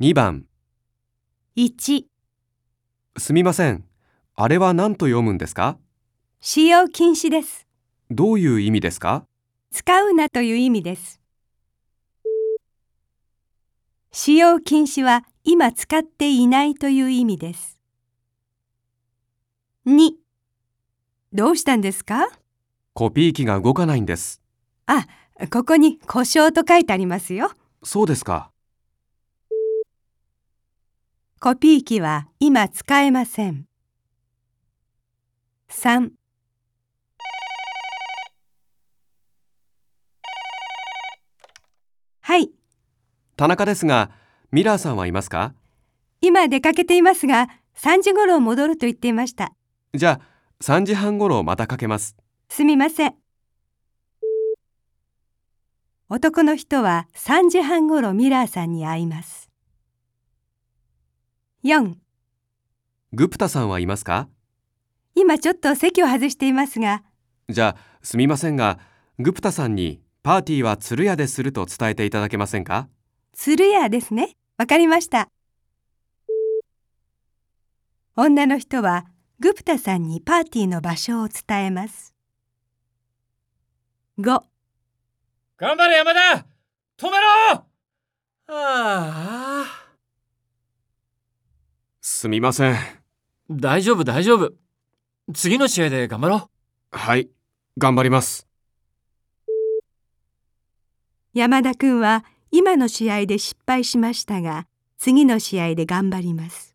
2番1、すみません。あれは何と読むんですか？使用禁止です。どういう意味ですか？使うなという意味です。使用禁止は今使っていないという意味です。2、どうしたんですか？コピー機が動かないんです。あ、ここに故障と書いてありますよ。そうですか。コピー機は今使えません。3はい、田中ですが、ミラーさんはいますか？今出かけていますが、3時頃戻ると言っていました。じゃあ、3時半ごろまたかけます。すみません。男の人は3時半頃ミラーさんに会います。4. グプタさんはいますか？今ちょっと席を外していますが、じゃあ、すみませんが、グプタさんにパーティーは鶴屋ですると伝えていただけませんか？鶴屋ですね。わかりました。女の人はグプタさんにパーティーの場所を伝えます。5. 頑張れ山田止めろああ。すみません。大丈夫大丈夫。次の試合で頑張ろう。はい、頑張ります。山田くんは今の試合で失敗しましたが、次の試合で頑張ります。